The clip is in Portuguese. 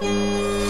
Música